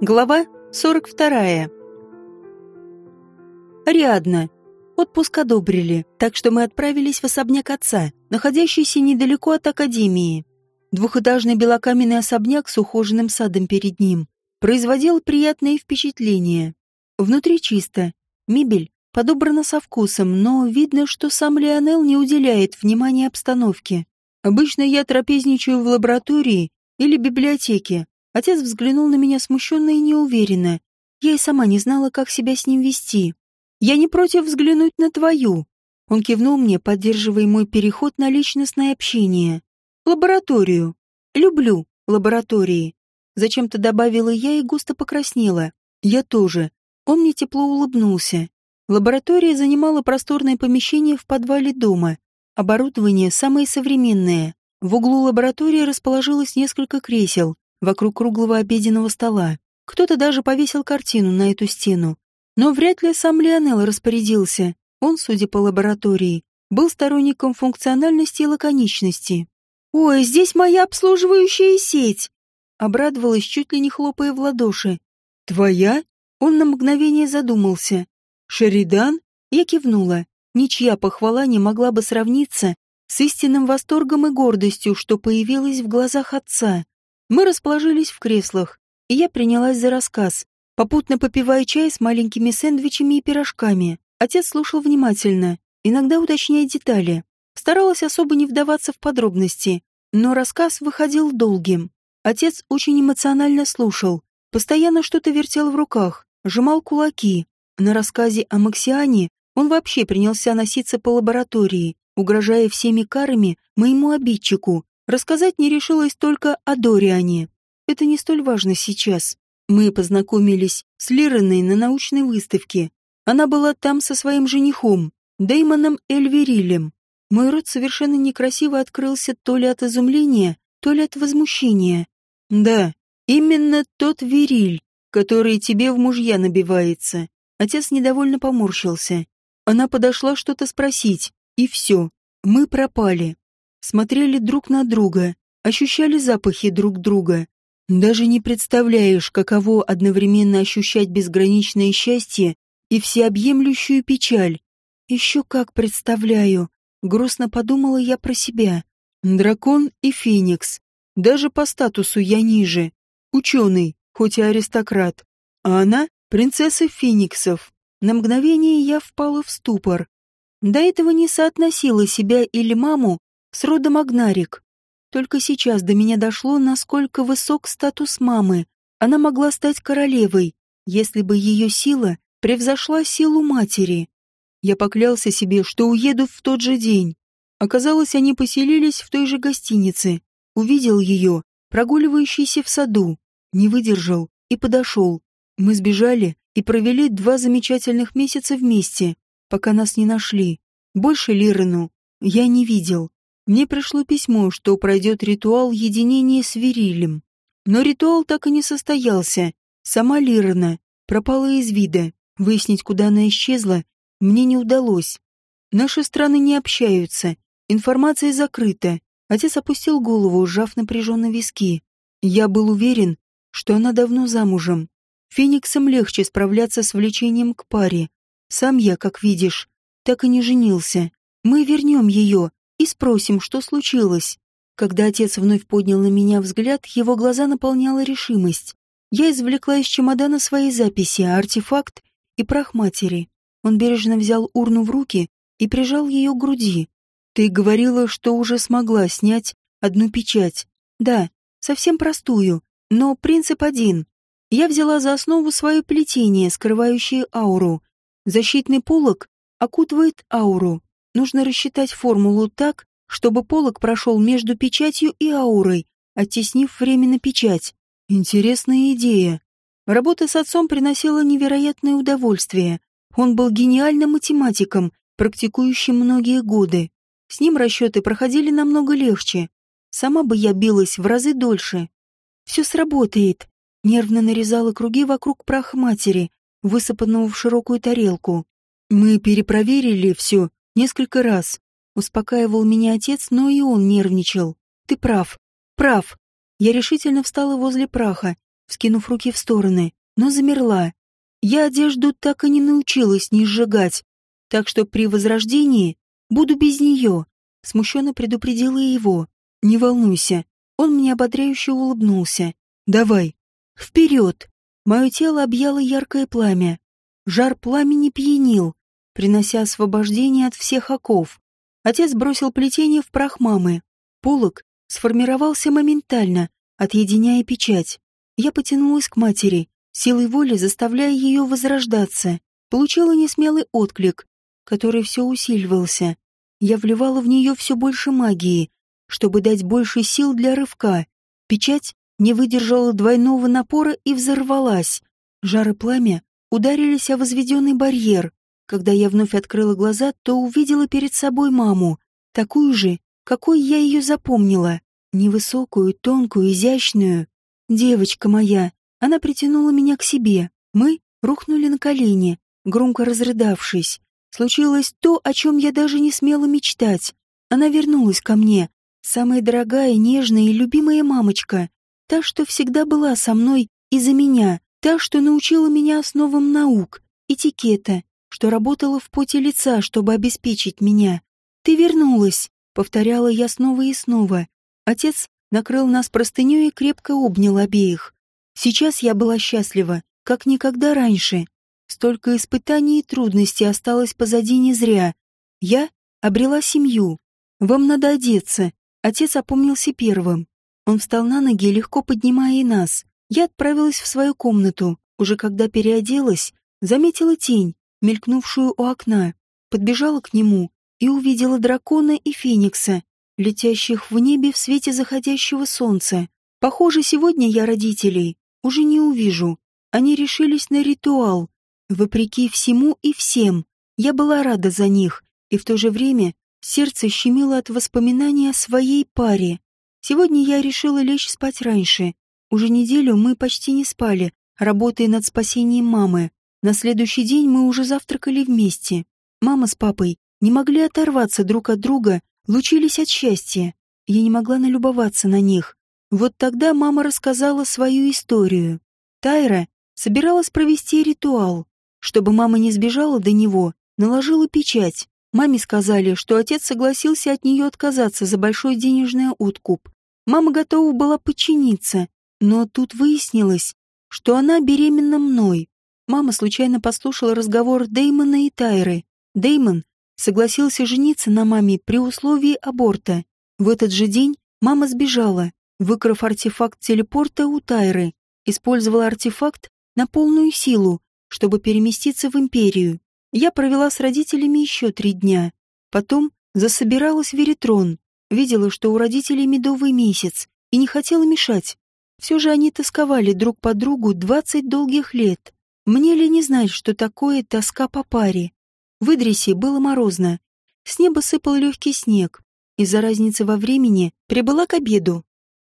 Глава 42. Ариадна. Отпуск одобрили, так что мы отправились в особняк отца, находящийся недалеко от академии. Двухэтажный белокаменный особняк с ухоженным садом перед ним производил приятное впечатление. Внутри чисто, мебель подобрана со вкусом, но видно, что сам Леонел не уделяет внимания обстановке. Обычно я трапезничаю в лаборатории или библиотеке, Отец взглянул на меня смущенно и неуверенно. Я и сама не знала, как себя с ним вести. «Я не против взглянуть на твою». Он кивнул мне, поддерживая мой переход на личностное общение. «Лабораторию. Люблю лаборатории». Зачем-то добавила я и густо покраснела. Я тоже. Он мне тепло улыбнулся. Лаборатория занимала просторное помещение в подвале дома. Оборудование самое современное. В углу лаборатории расположилось несколько кресел, вокруг круглого обеденного стола. Кто-то даже повесил картину на эту стену. Но вряд ли сам Лионел распорядился. Он, судя по лаборатории, был сторонником функциональности и лаконичности. «Ой, здесь моя обслуживающая сеть!» Обрадовалась, чуть ли не хлопая в ладоши. «Твоя?» Он на мгновение задумался. «Шеридан?» Я кивнула. Ничья похвала не могла бы сравниться с истинным восторгом и гордостью, что появилось в глазах отца. Мы расположились в креслах, и я принялась за рассказ, попутно попивая чай с маленькими сэндвичами и пирожками. Отец слушал внимательно, иногда уточняя детали. Старалась особо не вдаваться в подробности, но рассказ выходил долгим. Отец очень эмоционально слушал, постоянно что-то вертел в руках, сжимал кулаки. На рассказе о Максиане он вообще принялся носиться по лаборатории, угрожая всеми карами моему обидчику, Рассказать не решилась только о Дориане. Это не столь важно сейчас. Мы познакомились с Лираной на научной выставке. Она была там со своим женихом, Деймоном Эльверилем. Мой рот совершенно некрасиво открылся то ли от изумления, то ли от возмущения. Да, именно тот Вериль, который тебе в мужья набивается. Отец недовольно поморщился. Она подошла что-то спросить, и все, мы пропали смотрели друг на друга, ощущали запахи друг друга. Даже не представляешь, каково одновременно ощущать безграничное счастье и всеобъемлющую печаль. Еще как представляю. Грустно подумала я про себя. Дракон и Феникс. Даже по статусу я ниже. Ученый, хоть и аристократ. А она — принцесса Фениксов. На мгновение я впала в ступор. До этого не соотносила себя или маму с родом Агнарик. Только сейчас до меня дошло, насколько высок статус мамы. Она могла стать королевой, если бы ее сила превзошла силу матери. Я поклялся себе, что уеду в тот же день. Оказалось, они поселились в той же гостинице. Увидел ее, прогуливающейся в саду. Не выдержал и подошел. Мы сбежали и провели два замечательных месяца вместе, пока нас не нашли. Больше Лирану я не видел. Мне пришло письмо, что пройдет ритуал единения с Верилем. Но ритуал так и не состоялся. Сама Лирана пропала из вида. Выяснить, куда она исчезла, мне не удалось. Наши страны не общаются. Информация закрыта. Отец опустил голову, сжав напряженно виски. Я был уверен, что она давно замужем. Фениксам легче справляться с влечением к паре. Сам я, как видишь, так и не женился. Мы вернем ее, и спросим, что случилось. Когда отец вновь поднял на меня взгляд, его глаза наполняла решимость. Я извлекла из чемодана свои записи, артефакт и прах матери. Он бережно взял урну в руки и прижал ее к груди. «Ты говорила, что уже смогла снять одну печать. Да, совсем простую, но принцип один. Я взяла за основу свое плетение, скрывающее ауру. Защитный полог окутывает ауру, Нужно рассчитать формулу так, чтобы полог прошел между печатью и аурой, оттеснив временно печать. Интересная идея. Работа с отцом приносила невероятное удовольствие. Он был гениальным математиком, практикующим многие годы. С ним расчеты проходили намного легче. Сама бы я билась в разы дольше. Все сработает. Нервно нарезала круги вокруг праха матери, высыпанного в широкую тарелку. Мы перепроверили все Несколько раз. Успокаивал меня отец, но и он нервничал. Ты прав. Прав. Я решительно встала возле праха вскинув руки в стороны, но замерла. Я одежду так и не научилась не сжигать, так что при возрождении буду без нее. Смущенно предупредила его. Не волнуйся. Он мне ободряюще улыбнулся. Давай. Вперед. Мое тело объяло яркое пламя. Жар пламени пьянил, принося освобождение от всех оков. Отец бросил плетение в прах мамы. Полок сформировался моментально, отъединяя печать. Я потянулась к матери, силой воли заставляя ее возрождаться. Получила несмелый отклик, который все усиливался. Я вливала в нее все больше магии, чтобы дать больше сил для рывка. Печать не выдержала двойного напора и взорвалась. Жары пламя ударились о возведенный барьер. Когда я вновь открыла глаза, то увидела перед собой маму, такую же, какой я ее запомнила. Невысокую, тонкую, изящную. Девочка моя. Она притянула меня к себе. Мы рухнули на колени, громко разрыдавшись. Случилось то, о чем я даже не смела мечтать. Она вернулась ко мне. Самая дорогая, нежная и любимая мамочка. Та, что всегда была со мной из-за меня. Та, что научила меня основам наук, этикета, что работала в поте лица, чтобы обеспечить меня. «Ты вернулась», — повторяла я снова и снова. Отец накрыл нас простыней и крепко обнял обеих. Сейчас я была счастлива, как никогда раньше. Столько испытаний и трудностей осталось позади не зря. Я обрела семью. Вам надо одеться. Отец опомнился первым. Он встал на ноги, легко поднимая и нас. Я отправилась в свою комнату. Уже когда переоделась, заметила тень, мелькнувшую у окна. Подбежала к нему и увидела дракона и феникса, летящих в небе в свете заходящего солнца. Похоже, сегодня я родителей уже не увижу. Они решились на ритуал, Вопреки всему и всем, я была рада за них, и в то же время сердце щемило от воспоминаний о своей паре. Сегодня я решила лечь спать раньше. Уже неделю мы почти не спали, работая над спасением мамы. На следующий день мы уже завтракали вместе. Мама с папой не могли оторваться друг от друга, лучились от счастья. Я не могла налюбоваться на них. Вот тогда мама рассказала свою историю. Тайра собиралась провести ритуал, чтобы мама не сбежала до него, наложила печать. Маме сказали, что отец согласился от нее отказаться за большой денежный откуп. Мама готова была подчиниться, но тут выяснилось, что она беременна мной. Мама случайно послушала разговор Деймона и Тайры. Деймон согласился жениться на маме при условии аборта. В этот же день мама сбежала, выкрав артефакт телепорта у Тайры, использовала артефакт на полную силу, чтобы переместиться в империю. Я провела с родителями еще три дня. Потом засобиралась в Веритрон, видела, что у родителей медовый месяц, и не хотела мешать. Все же они тосковали друг по другу двадцать долгих лет. Мне ли не знать, что такое тоска по паре? В Идрисе было морозно. С неба сыпал легкий снег. Из-за разницы во времени прибыла к обеду,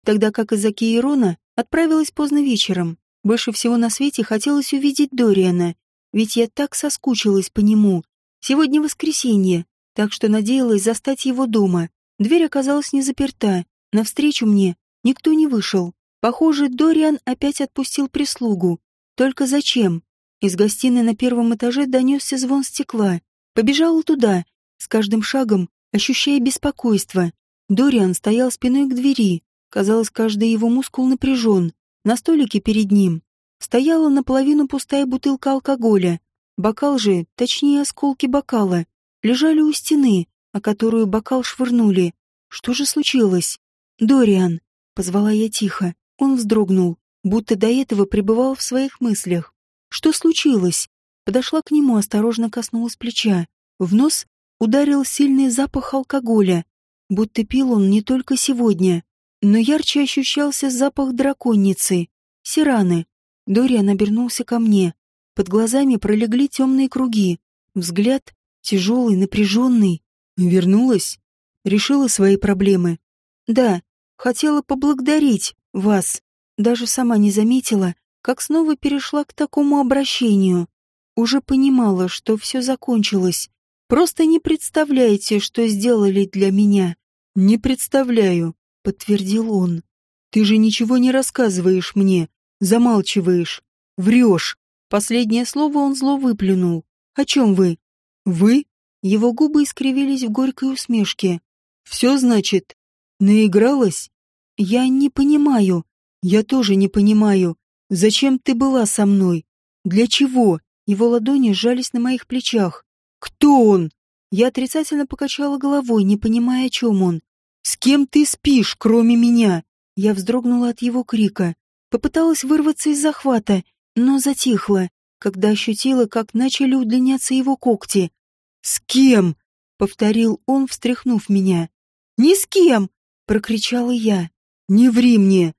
тогда как из-за Кейрона отправилась поздно вечером. Больше всего на свете хотелось увидеть Дориана, ведь я так соскучилась по нему. Сегодня воскресенье, так что надеялась застать его дома. Дверь оказалась не заперта. Навстречу мне никто не вышел. Похоже, Дориан опять отпустил прислугу. Только зачем? Из гостиной на первом этаже донесся звон стекла. Побежала туда, с каждым шагом ощущая беспокойство. Дориан стоял спиной к двери. Казалось, каждый его мускул напряжен. На столике перед ним стояла наполовину пустая бутылка алкоголя. Бокал же, точнее осколки бокала, лежали у стены, о которую бокал швырнули. Что же случилось? «Дориан!» — позвала я тихо. Он вздрогнул, будто до этого пребывал в своих мыслях. «Что случилось?» Подошла к нему, осторожно коснулась плеча. В нос ударил сильный запах алкоголя, будто пил он не только сегодня но ярче ощущался запах драконицы, сираны. Дориан обернулся ко мне. Под глазами пролегли темные круги. Взгляд тяжелый, напряженный. Вернулась? Решила свои проблемы? Да, хотела поблагодарить вас. Даже сама не заметила, как снова перешла к такому обращению. Уже понимала, что все закончилось. Просто не представляете, что сделали для меня. Не представляю подтвердил он. «Ты же ничего не рассказываешь мне. Замалчиваешь. Врешь. Последнее слово он зло выплюнул. О чем вы? Вы? Его губы искривились в горькой усмешке. Все, значит, наигралась? Я не понимаю. Я тоже не понимаю. Зачем ты была со мной? Для чего? Его ладони сжались на моих плечах. Кто он? Я отрицательно покачала головой, не понимая, о чем он. С кем ты спишь, кроме меня? Я вздрогнула от его крика. Попыталась вырваться из захвата, но затихла, когда ощутила, как начали удлиняться его когти. «С кем?» — повторил он, встряхнув меня. «Ни с кем!» — прокричала я. «Не ври мне!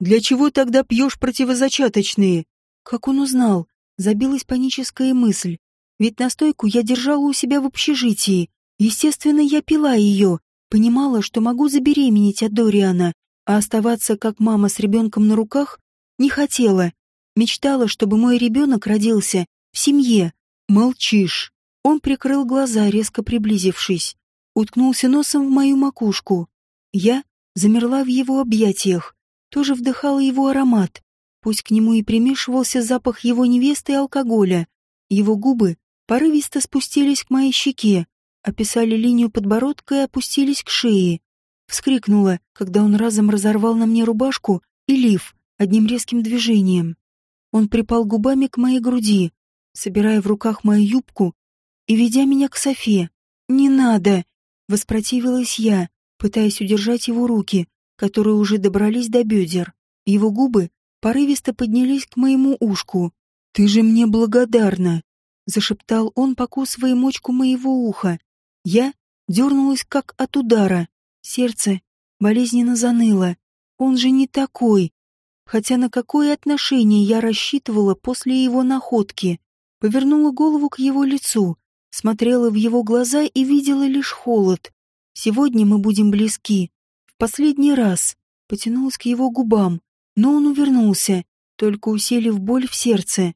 Для чего тогда пьешь противозачаточные?» Как он узнал? Забилась паническая мысль. Ведь настойку я держала у себя в общежитии. Естественно, я пила ее. Понимала, что могу забеременеть от Дориана, а оставаться как мама с ребенком на руках не хотела. Мечтала, чтобы мой ребенок родился в семье. Молчишь. Он прикрыл глаза, резко приблизившись. Уткнулся носом в мою макушку. Я замерла в его объятиях. Тоже вдыхала его аромат. Пусть к нему и примешивался запах его невесты и алкоголя. Его губы порывисто спустились к моей щеке, описали линию подбородка и опустились к шее. Вскрикнула, когда он разом разорвал на мне рубашку и лиф одним резким движением. Он припал губами к моей груди, собирая в руках мою юбку и ведя меня к Софе. «Не надо!» — воспротивилась я, пытаясь удержать его руки, которые уже добрались до бедер. Его губы порывисто поднялись к моему ушку. «Ты же мне благодарна!» — зашептал он, покусывая мочку моего уха. Я дернулась как от удара. Сердце болезненно заныло. Он же не такой. Хотя на какое отношение я рассчитывала после его находки? Повернула голову к его лицу, смотрела в его глаза и видела лишь холод. Сегодня мы будем близки. Последний раз потянулась к его губам, но он увернулся, только усилив боль в сердце.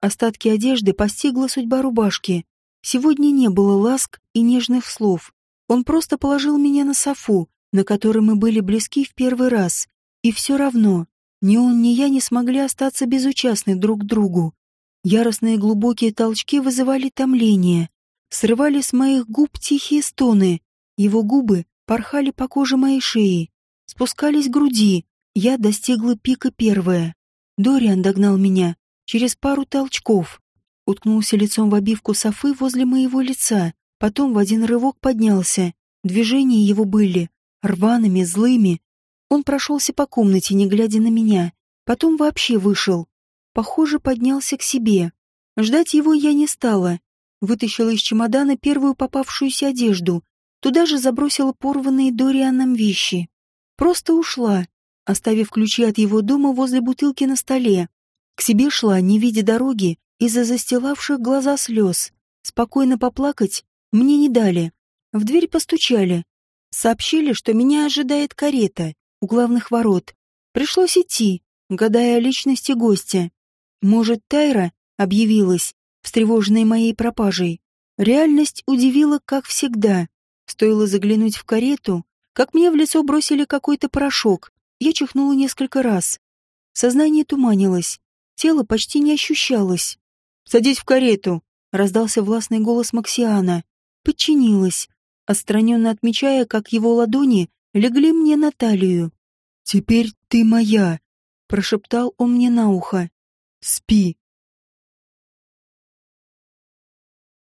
Остатки одежды постигла судьба рубашки. Сегодня не было ласк и нежных слов. Он просто положил меня на софу, на которой мы были близки в первый раз. И все равно, ни он, ни я не смогли остаться безучастны друг к другу. Яростные глубокие толчки вызывали томление, срывали с моих губ тихие стоны. Его губы порхали по коже моей шеи, спускались к груди. Я достигла пика первая. Дориан догнал меня через пару толчков, уткнулся лицом в обивку софы возле моего лица, Потом в один рывок поднялся. Движения его были рваными, злыми. Он прошелся по комнате, не глядя на меня. Потом вообще вышел. Похоже, поднялся к себе. Ждать его я не стала. Вытащила из чемодана первую попавшуюся одежду. Туда же забросила порванные Дорианом вещи. Просто ушла, оставив ключи от его дома возле бутылки на столе. К себе шла, не видя дороги, из-за застилавших глаза слез. Спокойно поплакать мне не дали. В дверь постучали. Сообщили, что меня ожидает карета у главных ворот. Пришлось идти, гадая о личности гостя. Может, Тайра объявилась, встревоженной моей пропажей. Реальность удивила, как всегда. Стоило заглянуть в карету, как мне в лицо бросили какой-то порошок. Я чихнула несколько раз. Сознание туманилось. Тело почти не ощущалось. «Садись в карету!» — раздался властный голос Максиана подчинилась, отстраненно отмечая, как его ладони легли мне на талию. «Теперь ты моя», — прошептал он мне на ухо. «Спи,